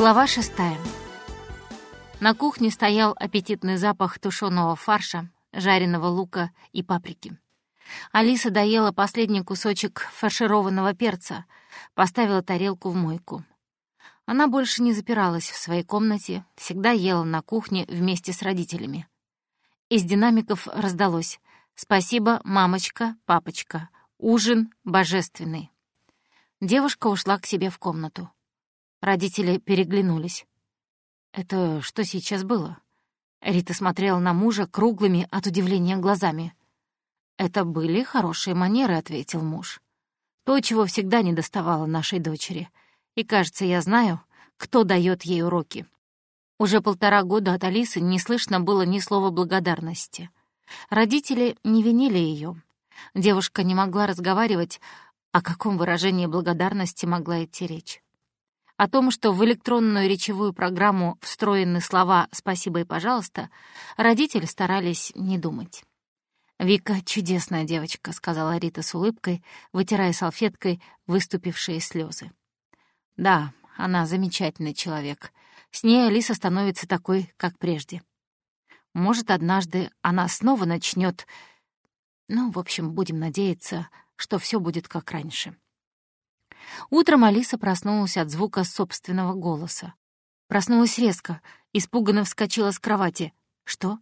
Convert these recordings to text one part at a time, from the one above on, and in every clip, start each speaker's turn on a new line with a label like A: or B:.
A: Глава шестая. На кухне стоял аппетитный запах тушеного фарша, жареного лука и паприки. Алиса доела последний кусочек фаршированного перца, поставила тарелку в мойку. Она больше не запиралась в своей комнате, всегда ела на кухне вместе с родителями. Из динамиков раздалось «Спасибо, мамочка, папочка. Ужин божественный». Девушка ушла к себе в комнату. Родители переглянулись. «Это что сейчас было?» Рита смотрела на мужа круглыми от удивления глазами. «Это были хорошие манеры», — ответил муж. «То, чего всегда не доставало нашей дочери. И, кажется, я знаю, кто дает ей уроки». Уже полтора года от Алисы не слышно было ни слова благодарности. Родители не винили ее. Девушка не могла разговаривать, о каком выражении благодарности могла идти речь. О том, что в электронную речевую программу встроены слова «спасибо» и «пожалуйста», родители старались не думать. «Вика — чудесная девочка», — сказала Рита с улыбкой, вытирая салфеткой выступившие слезы. «Да, она замечательный человек. С ней Алиса становится такой, как прежде. Может, однажды она снова начнет. Ну, в общем, будем надеяться, что все будет как раньше». Утром Алиса проснулась от звука собственного голоса. Проснулась резко, испуганно вскочила с кровати. «Что?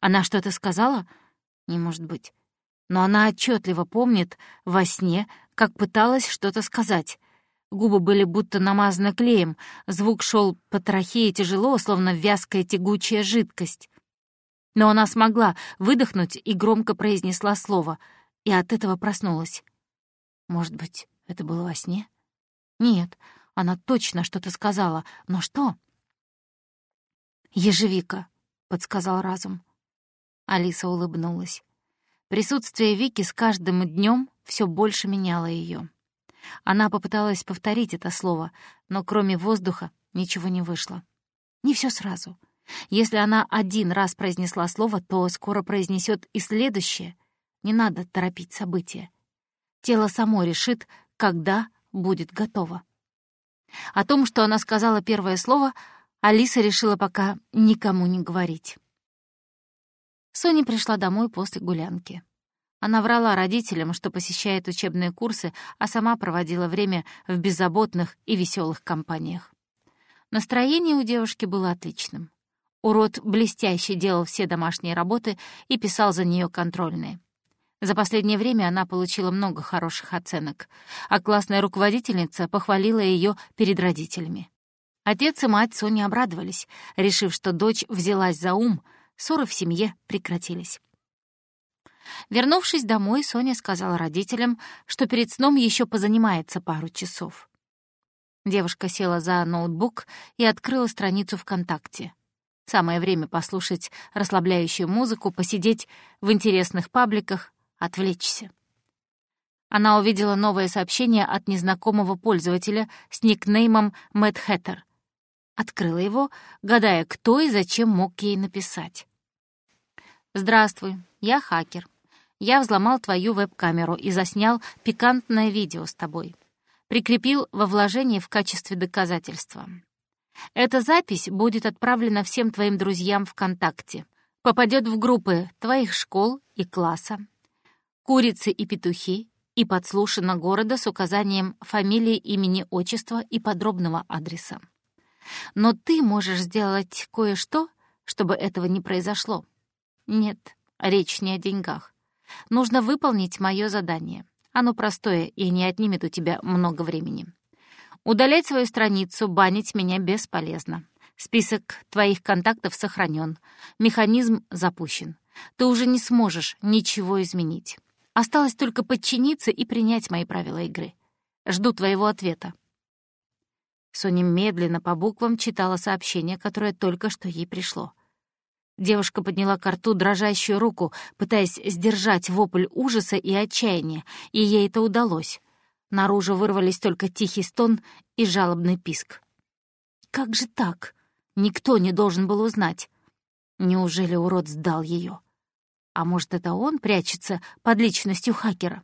A: Она что-то сказала? Не может быть. Но она отчетливо помнит во сне, как пыталась что-то сказать. Губы были будто намазаны клеем, звук шел по трахее тяжело, словно вязкая тягучая жидкость. Но она смогла выдохнуть и громко произнесла слово, и от этого проснулась. Может быть, это было во сне? Нет, она точно что-то сказала. Но что? «Ежевика», — подсказал разум. Алиса улыбнулась. Присутствие Вики с каждым днем все больше меняло ее. Она попыталась повторить это слово, но кроме воздуха ничего не вышло. Не все сразу. Если она один раз произнесла слово, то скоро произнесет и следующее. Не надо торопить события. Тело само решит, когда будет готова. О том, что она сказала первое слово, Алиса решила пока никому не говорить. Соня пришла домой после гулянки. Она врала родителям, что посещает учебные курсы, а сама проводила время в беззаботных и веселых компаниях. Настроение у девушки было отличным. Урод блестяще делал все домашние работы и писал за нее контрольные. За последнее время она получила много хороших оценок, а классная руководительница похвалила ее перед родителями. Отец и мать Сони обрадовались, решив, что дочь взялась за ум, ссоры в семье прекратились. Вернувшись домой, Соня сказала родителям, что перед сном еще позанимается пару часов. Девушка села за ноутбук и открыла страницу ВКонтакте. Самое время послушать расслабляющую музыку, посидеть в интересных пабликах, отвлечься. Она увидела новое сообщение от незнакомого пользователя с никнеймом Мэтт Хэттер. Открыла его, гадая, кто и зачем мог ей написать. «Здравствуй, я хакер. Я взломал твою веб-камеру и заснял пикантное видео с тобой. Прикрепил во вложение в качестве доказательства. Эта запись будет отправлена всем твоим друзьям ВКонтакте, попадет в группы твоих школ и класса, курицы и петухи и подслушано города с указанием фамилии, имени, отчества и подробного адреса. Но ты можешь сделать кое-что, чтобы этого не произошло. Нет, речь не о деньгах. Нужно выполнить мое задание. Оно простое и не отнимет у тебя много времени. Удалять свою страницу, банить меня бесполезно. Список твоих контактов сохранен. Механизм запущен. Ты уже не сможешь ничего изменить. Осталось только подчиниться и принять мои правила игры. Жду твоего ответа». Соня медленно по буквам читала сообщение, которое только что ей пришло. Девушка подняла к рту дрожащую руку, пытаясь сдержать вопль ужаса и отчаяния, и ей это удалось. Наружу вырвались только тихий стон и жалобный писк. «Как же так? Никто не должен был узнать. Неужели урод сдал ее? А может, это он прячется под личностью хакера?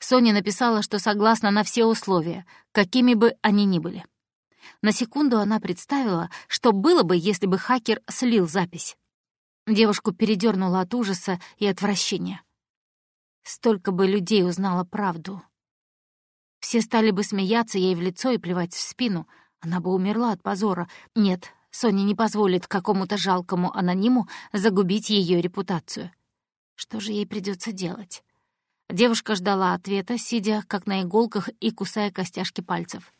A: Соня написала, что согласна на все условия, какими бы они ни были. На секунду она представила, что было бы, если бы хакер слил запись. Девушку передернуло от ужаса и отвращения. Столько бы людей узнало правду. Все стали бы смеяться ей в лицо и плевать в спину. Она бы умерла от позора. Нет, Соня не позволит какому-то жалкому анониму загубить ее репутацию. Что же ей придется делать? Девушка ждала ответа, сидя как на иголках и кусая костяшки пальцев.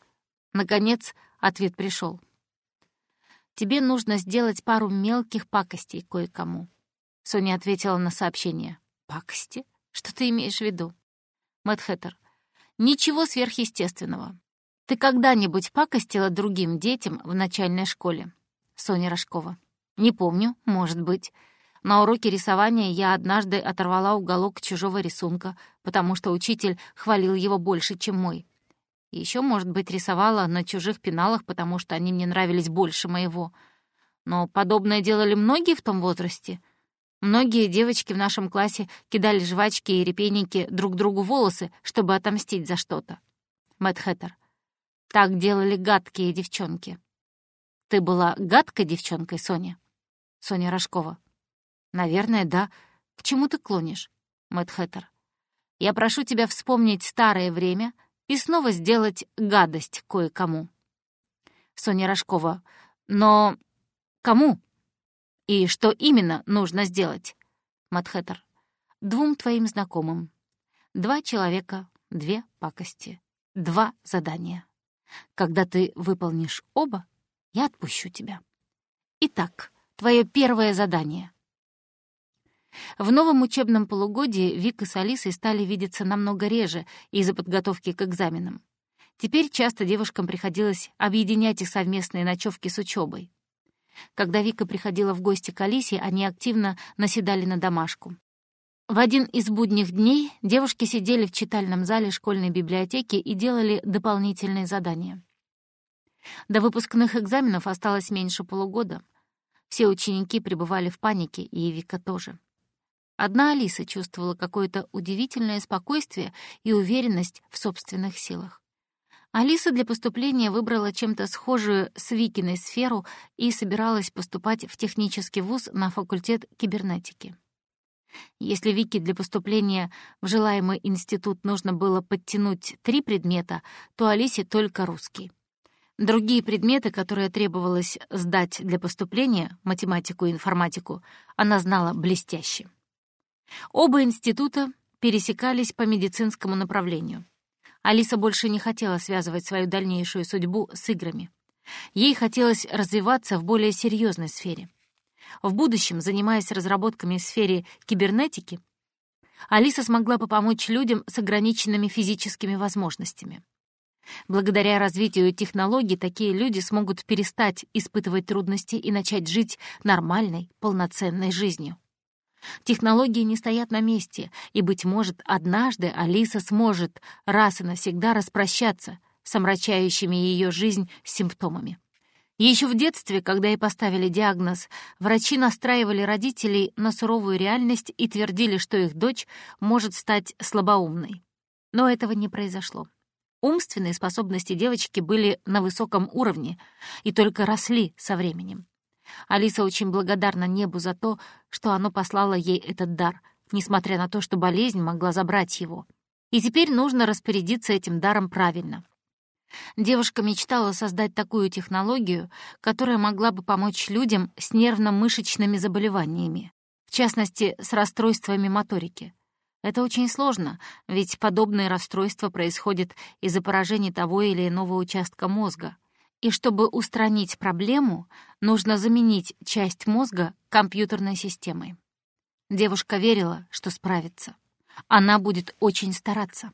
A: Наконец, ответ пришел. «Тебе нужно сделать пару мелких пакостей кое-кому». Соня ответила на сообщение. «Пакости? Что ты имеешь в виду?» Мэтт Хэттер. «Ничего сверхъестественного. Ты когда-нибудь пакостила другим детям в начальной школе?» Соня Рожкова. «Не помню, может быть. На уроке рисования я однажды оторвала уголок чужого рисунка, потому что учитель хвалил его больше, чем мой. Еще, может быть, рисовала на чужих пеналах, потому что они мне нравились больше моего. Но подобное делали многие в том возрасте. Многие девочки в нашем классе кидали жвачки и репейники друг другу волосы, чтобы отомстить за что-то. Мэтт Хэттер. Так делали гадкие девчонки. Ты была гадкой девчонкой, Соня? Соня Рожкова. Наверное, да. К чему ты клонишь? Мэтт Хэттер. Я прошу тебя вспомнить старое время — и снова сделать гадость кое-кому. Соня Рожкова. Но кому? И что именно нужно сделать? Матхэттер. Двум твоим знакомым. Два человека, две пакости. Два задания. Когда ты выполнишь оба, я отпущу тебя. Итак, твое первое задание — в новом учебном полугодии Вика с Алисой стали видеться намного реже из-за подготовки к экзаменам. Теперь часто девушкам приходилось объединять их совместные ночевки с учебой. Когда Вика приходила в гости к Алисе, они активно наседали на домашку. В один из будних дней девушки сидели в читальном зале школьной библиотеки и делали дополнительные задания. До выпускных экзаменов осталось меньше полугода. Все ученики пребывали в панике, и Вика тоже. Одна Алиса чувствовала какое-то удивительное спокойствие и уверенность в собственных силах. Алиса для поступления выбрала чем-то схожую с Викиной сферу и собиралась поступать в технический вуз на факультет кибернетики. Если Вике для поступления в желаемый институт нужно было подтянуть три предмета, то Алисе только русский. Другие предметы, которые требовалось сдать для поступления, математику и информатику, она знала блестяще. Оба института пересекались по медицинскому направлению. Алиса больше не хотела связывать свою дальнейшую судьбу с играми. Ей хотелось развиваться в более серьезной сфере. В будущем, занимаясь разработками в сфере кибернетики, Алиса смогла бы помочь людям с ограниченными физическими возможностями. Благодаря развитию технологий такие люди смогут перестать испытывать трудности и начать жить нормальной, полноценной жизнью. Технологии не стоят на месте, и, быть может, однажды Алиса сможет раз и навсегда распрощаться с омрачающими ее жизнь симптомами. Еще в детстве, когда ей поставили диагноз, врачи настраивали родителей на суровую реальность и твердили, что их дочь может стать слабоумной. Но этого не произошло. Умственные способности девочки были на высоком уровне и только росли со временем. Алиса очень благодарна небу за то, что оно послало ей этот дар, несмотря на то, что болезнь могла забрать его. И теперь нужно распорядиться этим даром правильно. Девушка мечтала создать такую технологию, которая могла бы помочь людям с нервно-мышечными заболеваниями, в частности, с расстройствами моторики. Это очень сложно, ведь подобные расстройства происходят из-за поражения того или иного участка мозга. И чтобы устранить проблему, нужно заменить часть мозга компьютерной системой. Девушка верила, что справится. Она будет очень стараться.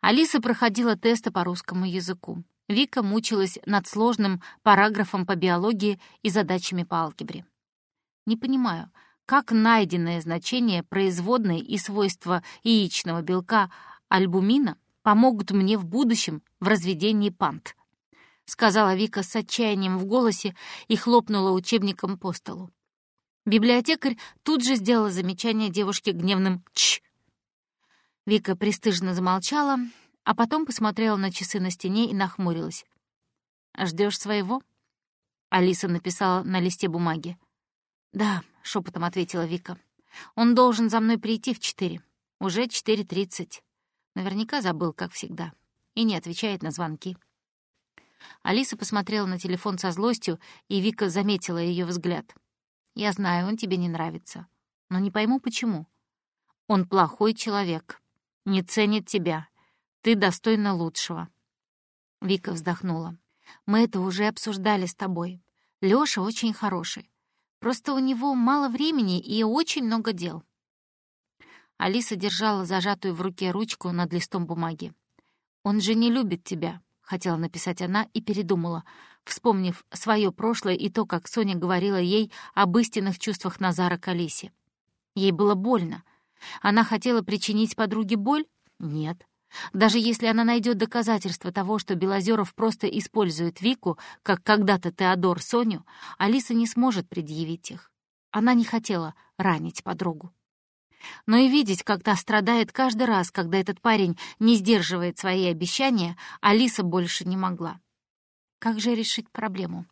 A: Алиса проходила тесты по русскому языку. Вика мучилась над сложным параграфом по биологии и задачами по алгебре. Не понимаю, как найденное значение производной и свойства яичного белка альбумина помогут мне в будущем в разведении пант, — сказала Вика с отчаянием в голосе и хлопнула учебником по столу. Библиотекарь тут же сделала замечание девушке гневным «Чш!». Вика пристыженно замолчала, а потом посмотрела на часы на стене и нахмурилась. Ждешь своего?» Алиса написала на листе бумаги. «Да», — шепотом ответила Вика. «Он должен за мной прийти в четыре. Уже четыре тридцать. Наверняка забыл, как всегда. И не отвечает на звонки». Алиса посмотрела на телефон со злостью, и Вика заметила ее взгляд. «Я знаю, он тебе не нравится. Но не пойму, почему. Он плохой человек. Не ценит тебя. Ты достойна лучшего». Вика вздохнула. «Мы это уже обсуждали с тобой. Лёша очень хороший. Просто у него мало времени и очень много дел». Алиса держала зажатую в руке ручку над листом бумаги. «Он же не любит тебя хотела написать она и передумала, вспомнив свое прошлое и то, как Соня говорила ей об истинных чувствах Назара к Алисе. Ей было больно. Она хотела причинить подруге боль? Нет. Даже если она найдет доказательства того, что Белозеров просто использует Вику, как когда-то Теодор Соню, Алиса не сможет предъявить их. Она не хотела ранить подругу но и видеть, как та страдает каждый раз, когда этот парень не сдерживает свои обещания, Алиса больше не могла. Как же решить проблему?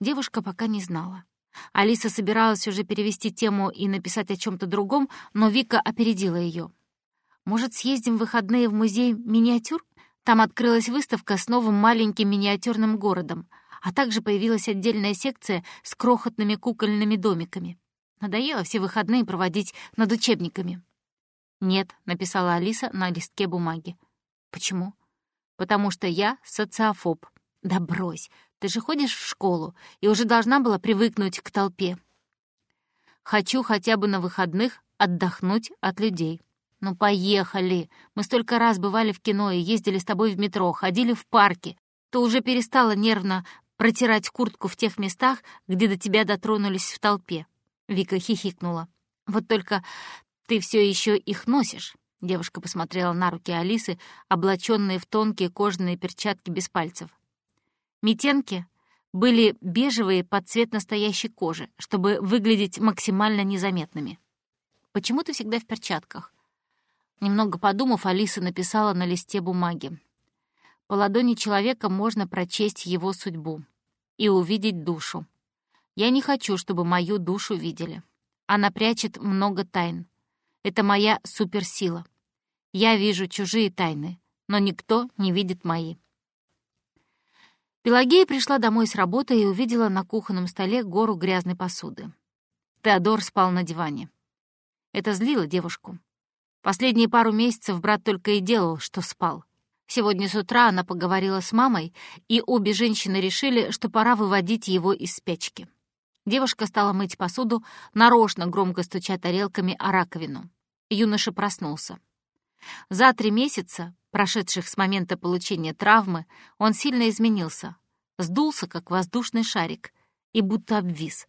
A: Девушка пока не знала. Алиса собиралась уже перевести тему и написать о чем то другом, но Вика опередила ее. «Может, съездим в выходные в музей миниатюр? Там открылась выставка с новым маленьким миниатюрным городом, а также появилась отдельная секция с крохотными кукольными домиками. Надоело все выходные проводить над учебниками. «Нет», — написала Алиса на листке бумаги. «Почему?» «Потому что я социофоб». «Да брось, ты же ходишь в школу и уже должна была привыкнуть к толпе». «Хочу хотя бы на выходных отдохнуть от людей». «Ну, поехали! Мы столько раз бывали в кино и ездили с тобой в метро, ходили в парке. Ты уже перестала нервно протирать куртку в тех местах, где до тебя дотронулись в толпе. Вика хихикнула. «Вот только ты все еще их носишь». Девушка посмотрела на руки Алисы, облаченные в тонкие кожаные перчатки без пальцев. Метенки были бежевые под цвет настоящей кожи, чтобы выглядеть максимально незаметными. «Почему ты всегда в перчатках?» Немного подумав, Алиса написала на листе бумаги. «По ладони человека можно прочесть его судьбу и увидеть душу. Я не хочу, чтобы мою душу видели. Она прячет много тайн. Это моя суперсила. Я вижу чужие тайны, но никто не видит мои. Пелагея пришла домой с работы и увидела на кухонном столе гору грязной посуды. Теодор спал на диване. Это злило девушку. Последние пару месяцев брат только и делал, что спал. Сегодня с утра она поговорила с мамой, и обе женщины решили, что пора выводить его из спячки. Девушка стала мыть посуду, нарочно громко стуча тарелками о раковину. Юноша проснулся. За три месяца, прошедших с момента получения травмы, он сильно изменился. Сдулся, как воздушный шарик, и будто обвис.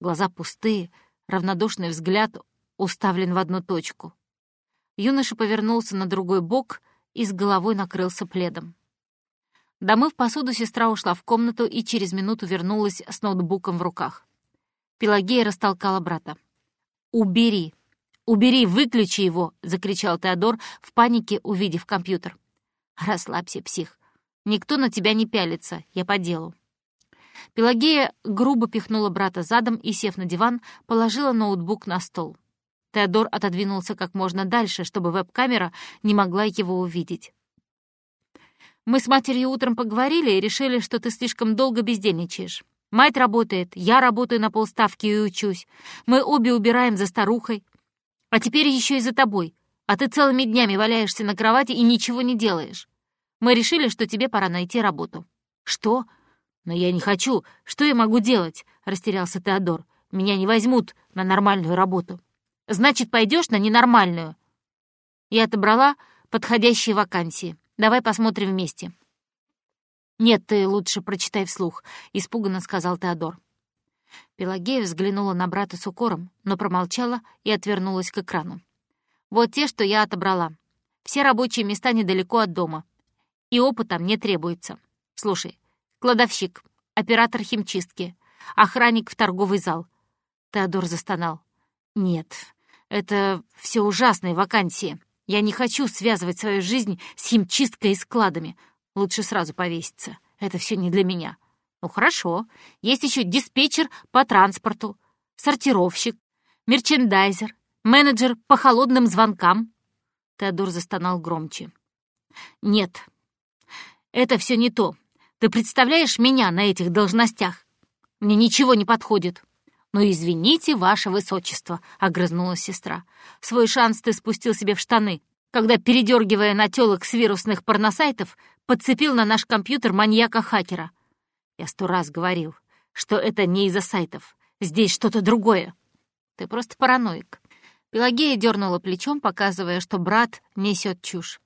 A: Глаза пустые, равнодушный взгляд уставлен в одну точку. Юноша повернулся на другой бок и с головой накрылся пледом. Домыв посуду, сестра ушла в комнату и через минуту вернулась с ноутбуком в руках. Пелагея растолкала брата. «Убери! Убери! Выключи его!» — закричал Теодор в панике, увидев компьютер. «Расслабься, псих. Никто на тебя не пялится. Я по делу». Пелагея грубо пихнула брата задом и, сев на диван, положила ноутбук на стол. Теодор отодвинулся как можно дальше, чтобы веб-камера не могла его увидеть. «Мы с матерью утром поговорили и решили, что ты слишком долго бездельничаешь. Мать работает, я работаю на полставки и учусь. Мы обе убираем за старухой. А теперь еще и за тобой. А ты целыми днями валяешься на кровати и ничего не делаешь. Мы решили, что тебе пора найти работу». «Что? Но я не хочу. Что я могу делать?» — растерялся Теодор. «Меня не возьмут на нормальную работу». «Значит, пойдешь на ненормальную?» Я отобрала подходящие вакансии. Давай посмотрим вместе. «Нет, ты лучше прочитай вслух», — испуганно сказал Теодор. Пелагея взглянула на брата с укором, но промолчала и отвернулась к экрану. «Вот те, что я отобрала. Все рабочие места недалеко от дома. И опыта мне требуется. Слушай, кладовщик, оператор химчистки, охранник в торговый зал». Теодор застонал. «Нет, это все ужасные вакансии. Я не хочу связывать свою жизнь с химчисткой и складами. Лучше сразу повеситься. Это все не для меня. Ну хорошо, есть еще диспетчер по транспорту, сортировщик, мерчендайзер, менеджер по холодным звонкам. Теодор застонал громче. Нет, это все не то. Ты представляешь меня на этих должностях? Мне ничего не подходит. «Ну, извините, ваше высочество», — огрызнулась сестра. «Свой шанс ты спустил себе в штаны, когда, передергивая на телок с вирусных порносайтов, подцепил на наш компьютер маньяка-хакера. Я сто раз говорил, что это не из-за сайтов. Здесь что-то другое. Ты просто параноик». Пелагея дернула плечом, показывая, что брат несет чушь.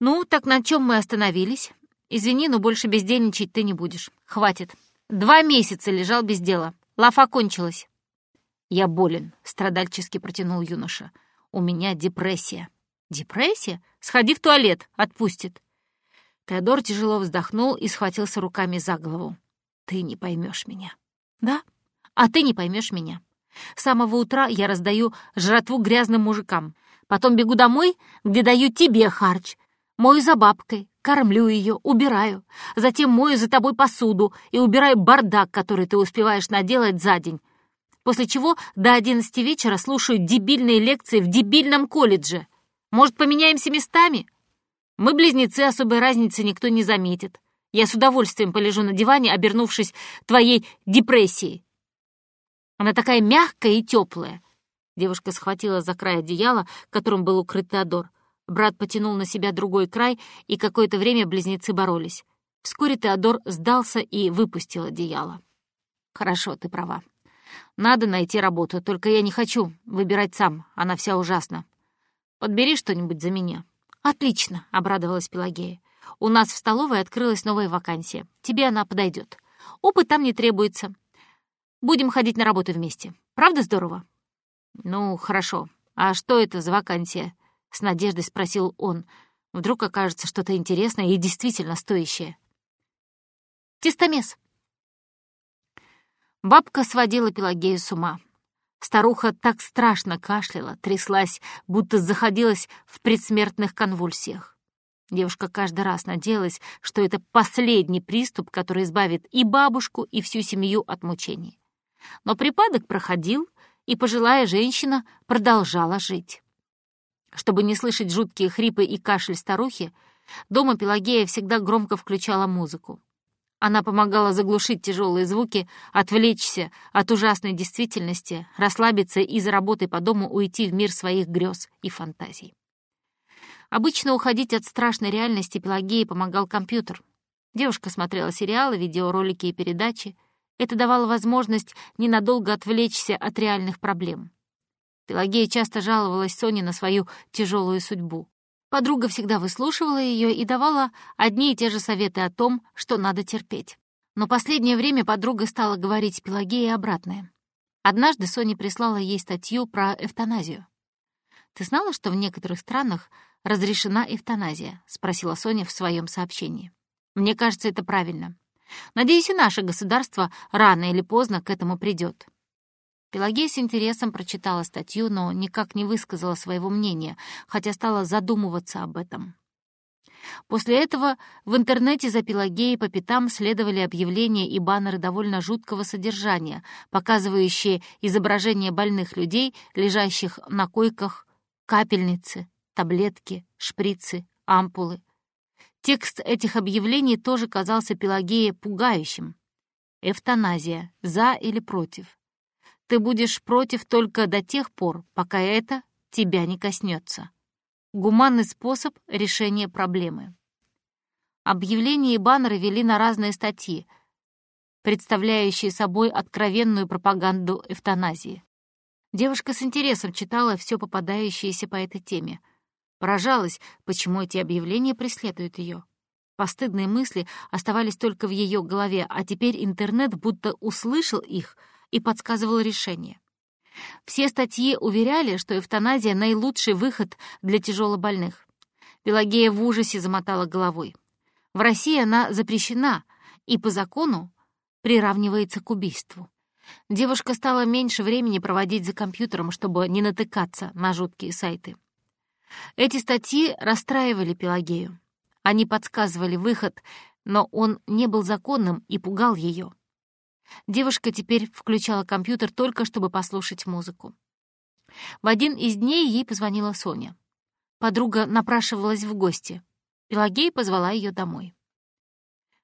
A: «Ну, так на чем мы остановились? Извини, но больше бездельничать ты не будешь. Хватит. Два месяца лежал без дела. Лафа кончилась. «Я болен», — страдальчески протянул юноша. «У меня депрессия». «Депрессия? Сходи в туалет, отпустит». Теодор тяжело вздохнул и схватился руками за голову. «Ты не поймешь меня». «Да? А ты не поймешь меня. С самого утра я раздаю жратву грязным мужикам. Потом бегу домой, где даю тебе харч. Мою за бабкой, Кормлю ее, убираю, затем мою за тобой посуду и убираю бардак, который ты успеваешь наделать за день. После чего до одиннадцати вечера слушаю дебильные лекции в дебильном колледже. Может, поменяемся местами? Мы близнецы, особой разницы никто не заметит. Я с удовольствием полежу на диване, обернувшись твоей депрессией. Она такая мягкая и теплая. Девушка схватила за край одеяла, которым был укрыт Теодор. Брат потянул на себя другой край, и какое-то время близнецы боролись. Вскоре Теодор сдался и выпустил одеяло. «Хорошо, ты права. Надо найти работу, только я не хочу выбирать сам, она вся ужасна. Подбери что-нибудь за меня». «Отлично», — обрадовалась Пелагея. «У нас в столовой открылась новая вакансия. Тебе она подойдет. Опыт там не требуется. Будем ходить на работу вместе. Правда здорово?» «Ну, хорошо. А что это за вакансия?» — с надеждой спросил он. «Вдруг окажется что-то интересное и действительно стоящее». «Тестомес». Бабка сводила Пелагею с ума. Старуха так страшно кашляла, тряслась, будто заходилась в предсмертных конвульсиях. Девушка каждый раз надеялась, что это последний приступ, который избавит и бабушку, и всю семью от мучений. Но припадок проходил, и пожилая женщина продолжала жить. Чтобы не слышать жуткие хрипы и кашель старухи, дома Пелагея всегда громко включала музыку. Она помогала заглушить тяжелые звуки, отвлечься от ужасной действительности, расслабиться и за работой по дому уйти в мир своих грез и фантазий. Обычно уходить от страшной реальности Пелагеи помогал компьютер. Девушка смотрела сериалы, видеоролики и передачи. Это давало возможность ненадолго отвлечься от реальных проблем. Пелагея часто жаловалась Соне на свою тяжелую судьбу. Подруга всегда выслушивала ее и давала одни и те же советы о том, что надо терпеть. Но последнее время подруга стала говорить Пелагее обратное. Однажды Соня прислала ей статью про эвтаназию. «Ты знала, что в некоторых странах разрешена эвтаназия?» — спросила Соня в своем сообщении. «Мне кажется, это правильно. Надеюсь, и наше государство рано или поздно к этому придет. Пелагея с интересом прочитала статью, но никак не высказала своего мнения, хотя стала задумываться об этом. После этого в интернете за Пелагеей по пятам следовали объявления и баннеры довольно жуткого содержания, показывающие изображения больных людей, лежащих на койках, капельницы, таблетки, шприцы, ампулы. Текст этих объявлений тоже казался Пелагее пугающим. Эвтаназия. За или против. Ты будешь против только до тех пор, пока это тебя не коснется. Гуманный способ решения проблемы. Объявления и баннеры вели на разные статьи, представляющие собой откровенную пропаганду эвтаназии. Девушка с интересом читала все попадающееся по этой теме. Поражалась, почему эти объявления преследуют ее. Постыдные мысли оставались только в ее голове, а теперь интернет будто услышал их — и подсказывал решение. Все статьи уверяли, что эвтаназия — наилучший выход для тяжелобольных. Пелагея в ужасе замотала головой. В России она запрещена и по закону приравнивается к убийству. Девушка стала меньше времени проводить за компьютером, чтобы не натыкаться на жуткие сайты. Эти статьи расстраивали Пелагею. Они подсказывали выход но он не был законным и пугал ее. Девушка теперь включала компьютер только, чтобы послушать музыку. В один из дней ей позвонила Соня. Подруга напрашивалась в гости. Пелагея позвала ее домой.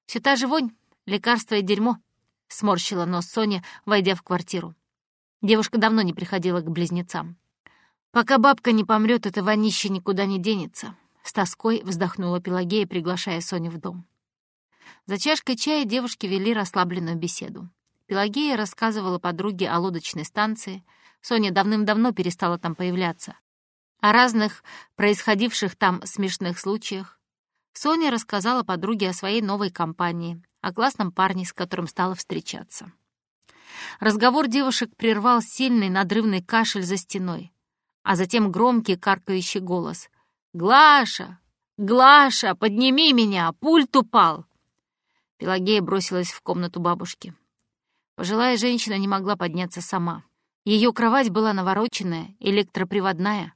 A: Все та же вонь, лекарство и дерьмо», — сморщила нос Соня, войдя в квартиру. Девушка давно не приходила к близнецам. «Пока бабка не помрет, это вонище никуда не денется», — с тоской вздохнула Пелагея, приглашая Соню в дом. За чашкой чая девушки вели расслабленную беседу. Пелагея рассказывала подруге о лодочной станции. Соня давным-давно перестала там появляться. О разных происходивших там смешных случаях. Соня рассказала подруге о своей новой компании, о классном парне, с которым стала встречаться. Разговор девушек прервал сильный надрывный кашель за стеной, а затем громкий каркающий голос. «Глаша! Глаша, подними меня! Пульт упал!» Пелагея бросилась в комнату бабушки. Пожилая женщина не могла подняться сама. Ее кровать была навороченная, электроприводная.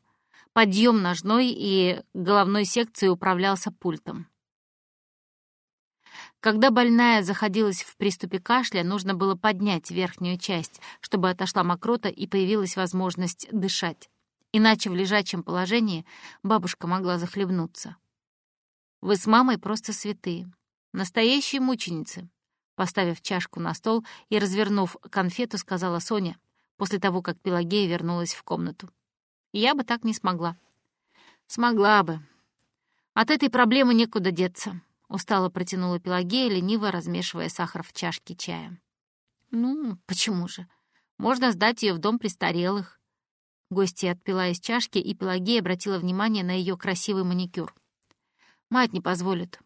A: Подъем ножной и головной секции управлялся пультом. Когда больная заходилась в приступе кашля, нужно было поднять верхнюю часть, чтобы отошла мокрота и появилась возможность дышать. Иначе в лежачем положении бабушка могла захлебнуться. «Вы с мамой просто святые. Настоящие мученицы», Поставив чашку на стол и развернув конфету, сказала Соня, после того, как Пелагея вернулась в комнату. «Я бы так не смогла». «Смогла бы. От этой проблемы некуда деться», — устало протянула Пелагея, лениво размешивая сахар в чашке чая. «Ну, почему же? Можно сдать ее в дом престарелых». Гостья отпила из чашки, и Пелагея обратила внимание на ее красивый маникюр. «Мать не позволит.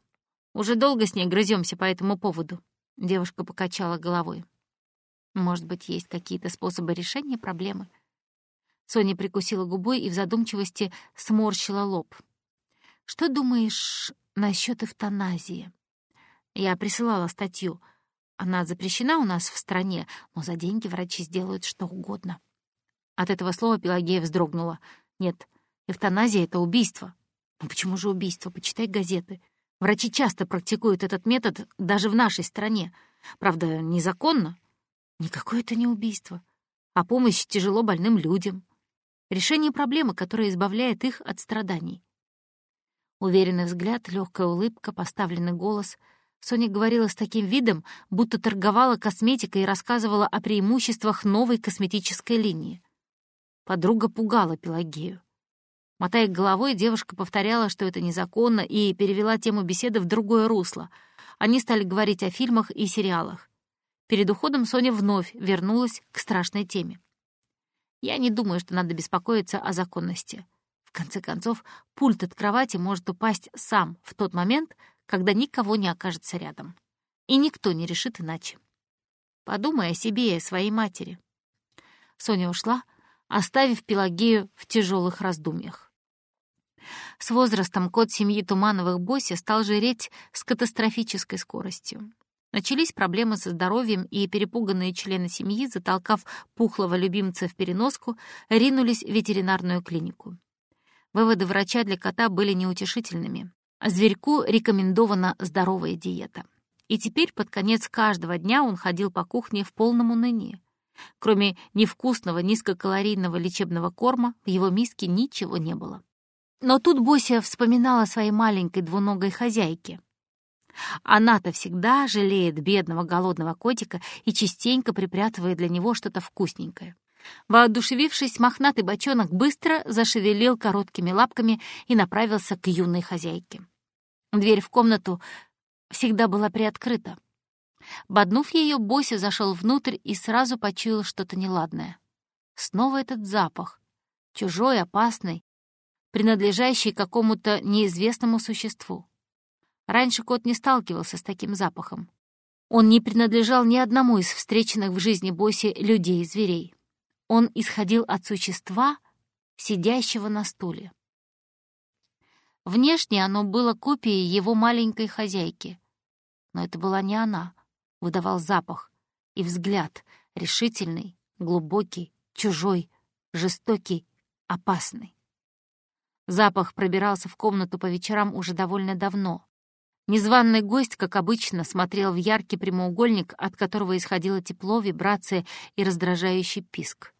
A: Уже долго с ней грыземся по этому поводу». Девушка покачала головой. Может быть, есть какие-то способы решения проблемы? Соня прикусила губой и в задумчивости сморщила лоб. «Что думаешь насчет эвтаназии?» Я присылала статью. Она запрещена у нас в стране, но за деньги врачи сделают что угодно. От этого слова Пелагея вздрогнула. «Нет, эвтаназия — это убийство». «Ну почему же убийство? Почитай газеты. Врачи часто практикуют этот метод даже в нашей стране. Правда, незаконно. Никакое это не убийство, а помощь тяжело больным людям. Решение проблемы, которая избавляет их от страданий. Уверенный взгляд, легкая улыбка, поставленный голос. Соня говорила с таким видом, будто торговала косметикой и рассказывала о преимуществах новой косметической линии. Подруга пугала Пелагею. Мотая головой, девушка повторяла, что это незаконно, и перевела тему беседы в другое русло. Они стали говорить о фильмах и сериалах. Перед уходом Соня вновь вернулась к страшной теме. Я не думаю, что надо беспокоиться о законности. В конце концов, пульт от кровати может упасть сам в тот момент, когда никого не окажется рядом. И никто не решит иначе. Подумай о себе и о своей матери. Соня ушла, оставив Пелагею в тяжелых раздумьях. С возрастом кот семьи Тумановых Боси стал жиреть с катастрофической скоростью. Начались проблемы со здоровьем, и перепуганные члены семьи, затолкав пухлого любимца в переноску, ринулись в ветеринарную клинику. Выводы врача для кота были неутешительными. Зверьку рекомендована здоровая диета. И теперь под конец каждого дня он ходил по кухне в полном унынии. Кроме невкусного низкокалорийного лечебного корма, в его миске ничего не было. Но тут Бося вспоминала своей маленькой двуногой хозяйке. Она-то всегда жалеет бедного голодного котика и частенько припрятывает для него что-то вкусненькое. Воодушевившись, мохнатый бочонок быстро зашевелил короткими лапками и направился к юной хозяйке. Дверь в комнату всегда была приоткрыта. Боднув ее, Бося зашел внутрь и сразу почуял что-то неладное. Снова этот запах. Чужой, опасный, принадлежащий какому-то неизвестному существу. Раньше кот не сталкивался с таким запахом. Он не принадлежал ни одному из встреченных в жизни Боси людей и зверей. Он исходил от существа, сидящего на стуле. Внешне оно было копией его маленькой хозяйки. Но это была не она выдавал запах и взгляд, решительный, глубокий, чужой, жестокий, опасный. Запах пробирался в комнату по вечерам уже довольно давно. Незваный гость, как обычно, смотрел в яркий прямоугольник, от которого исходило тепло, вибрация и раздражающий писк.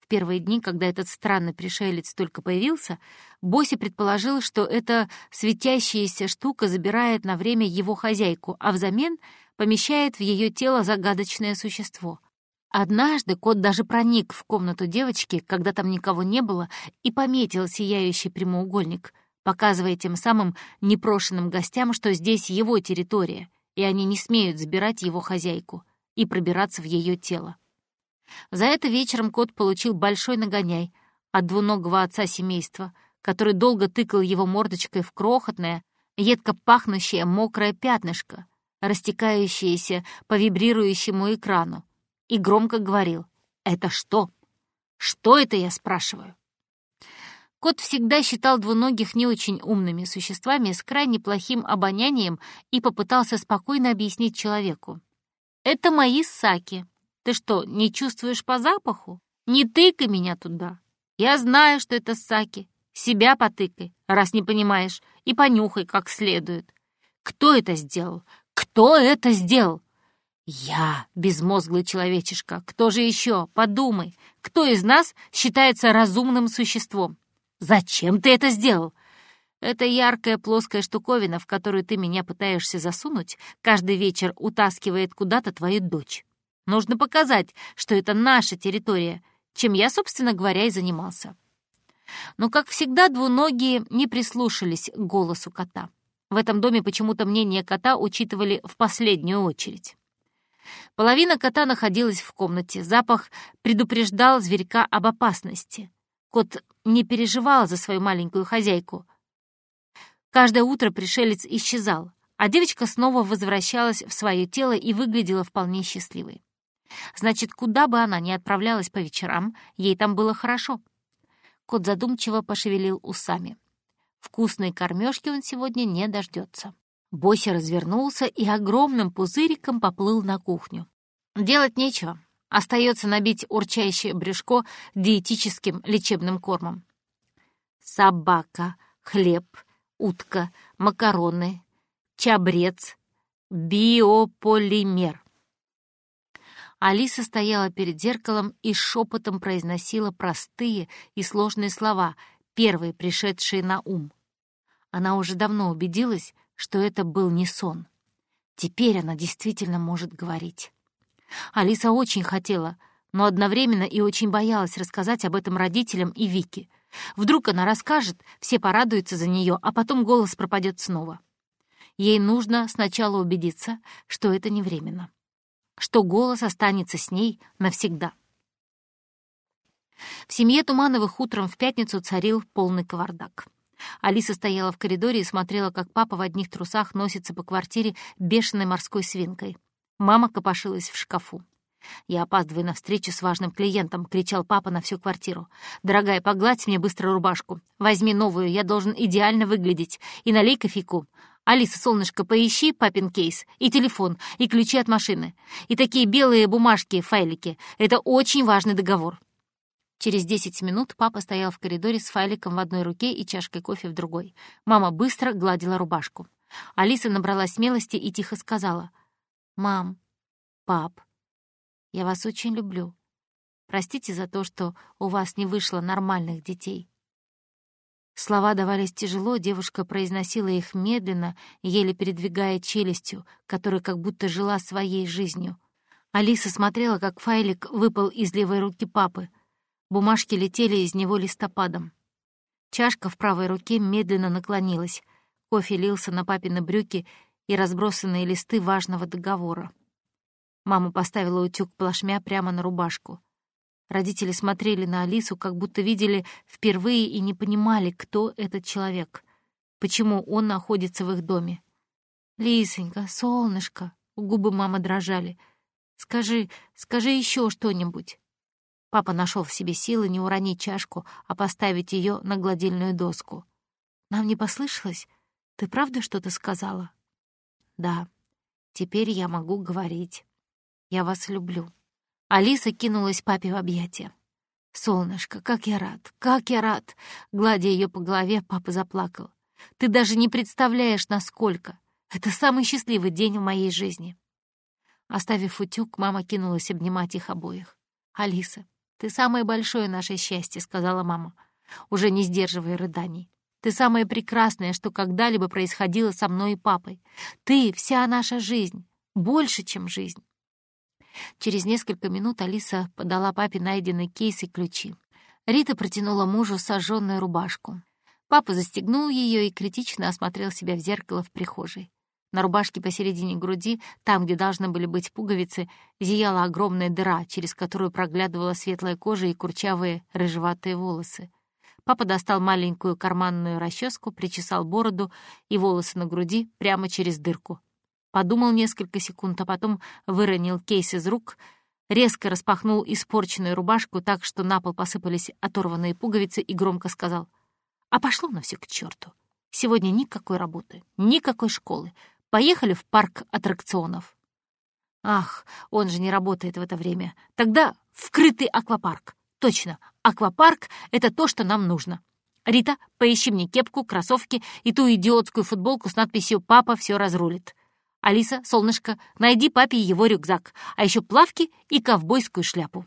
A: В первые дни, когда этот странный пришелец только появился, Боси предположил, что эта светящаяся штука забирает на время его хозяйку, а взамен помещает в ее тело загадочное существо. Однажды кот даже проник в комнату девочки, когда там никого не было, и пометил сияющий прямоугольник, показывая тем самым непрошенным гостям, что здесь его территория, и они не смеют забирать его хозяйку и пробираться в ее тело. За это вечером кот получил большой нагоняй от двуногого отца семейства, который долго тыкал его мордочкой в крохотное, едко пахнущее мокрое пятнышко, растекающееся по вибрирующему экрану, и громко говорил «Это что? Что это, я спрашиваю?» Кот всегда считал двуногих не очень умными существами с крайне плохим обонянием и попытался спокойно объяснить человеку. «Это мои саки. Ты что, не чувствуешь по запаху? Не тыкай меня туда. Я знаю, что это саки. Себя потыкай, раз не понимаешь, и понюхай как следует. Кто это сделал? Кто это сделал? «Я, безмозглый человечишка, кто же еще? Подумай, кто из нас считается разумным существом? Зачем ты это сделал? Эта яркая плоская штуковина, в которую ты меня пытаешься засунуть, каждый вечер утаскивает куда-то твою дочь. Нужно показать, что это наша территория, чем я, собственно говоря, и занимался». Но, как всегда, двуногие не прислушались к голосу кота. В этом доме почему-то мнение кота учитывали в последнюю очередь. Половина кота находилась в комнате. Запах предупреждал зверька об опасности. Кот не переживал за свою маленькую хозяйку. Каждое утро пришелец исчезал, а девочка снова возвращалась в свое тело и выглядела вполне счастливой. Значит, куда бы она ни отправлялась по вечерам, ей там было хорошо. Кот задумчиво пошевелил усами. Вкусной кормежки он сегодня не дождется. Бося развернулся и огромным пузыриком поплыл на кухню. Делать нечего. Остается набить урчащее брюшко диетическим лечебным кормом. Собака, хлеб, утка, макароны, чабрец, биополимер. Алиса стояла перед зеркалом и шепотом произносила простые и сложные слова, первые пришедшие на ум. Она уже давно убедилась, что это был не сон. Теперь она действительно может говорить. Алиса очень хотела, но одновременно и очень боялась рассказать об этом родителям и Вике. Вдруг она расскажет, все порадуются за нее, а потом голос пропадет снова. Ей нужно сначала убедиться, что это не временно, что голос останется с ней навсегда. В семье Тумановых утром в пятницу царил полный кавардак. Алиса стояла в коридоре и смотрела, как папа в одних трусах носится по квартире бешеной морской свинкой. Мама копошилась в шкафу. «Я опаздываю на встречу с важным клиентом», — кричал папа на всю квартиру. «Дорогая, погладь мне быстро рубашку. Возьми новую, я должен идеально выглядеть. И налей кофейку. Алиса, солнышко, поищи папин кейс и телефон, и ключи от машины. И такие белые бумажки, файлики. Это очень важный договор. Через десять минут папа стоял в коридоре с файликом в одной руке и чашкой кофе в другой. Мама быстро гладила рубашку. Алиса набрала смелости и тихо сказала. «Мам, пап, я вас очень люблю. Простите за то, что у вас не вышло нормальных детей». Слова давались тяжело, девушка произносила их медленно, еле передвигая челюстью, которая как будто жила своей жизнью. Алиса смотрела, как файлик выпал из левой руки папы — Бумажки летели из него листопадом. Чашка в правой руке медленно наклонилась. Кофе лился на папины брюки и разбросанные листы важного договора. Мама поставила утюг плашмя прямо на рубашку. Родители смотрели на Алису, как будто видели впервые и не понимали, кто этот человек, почему он находится в их доме. «Лисонька, солнышко!» — губы мамы дрожали. «Скажи, скажи еще что-нибудь!» Папа нашел в себе силы не уронить чашку, а поставить ее на гладильную доску. «Нам не послышалось? Ты правда что-то сказала?» «Да. Теперь я могу говорить. Я вас люблю». Алиса кинулась папе в объятия. «Солнышко, как я рад, как я рад!» Гладя ее по голове, папа заплакал. «Ты даже не представляешь, насколько! Это самый счастливый день в моей жизни». Оставив утюг, мама кинулась обнимать их обоих. «Алиса, ты самое большое наше счастье», — сказала мама, уже не сдерживая рыданий. «Ты самое прекрасное, что когда-либо происходило со мной и папой. Ты — вся наша жизнь, больше, чем жизнь». Через несколько минут Алиса подала папе найденный кейс и ключи. Рита протянула мужу сожженную рубашку. Папа застегнул ее и критично осмотрел себя в зеркало в прихожей. На рубашке посередине груди, там, где должны были быть пуговицы, зияла огромная дыра, через которую проглядывала светлая кожа и курчавые рыжеватые волосы. Папа достал маленькую карманную расческу, причесал бороду и волосы на груди прямо через дырку. Подумал несколько секунд, а потом выронил кейс из рук, резко распахнул испорченную рубашку так, что на пол посыпались оторванные пуговицы и громко сказал «А пошло на все к черту! Сегодня никакой работы, никакой школы, Поехали в парк аттракционов. Ах, он же не работает в это время. Тогда вкрытый аквапарк. Точно, аквапарк — это то, что нам нужно. Рита, поищи мне кепку, кроссовки и ту идиотскую футболку с надписью «Папа все разрулит». Алиса, солнышко, найди папе его рюкзак, а еще плавки и ковбойскую шляпу.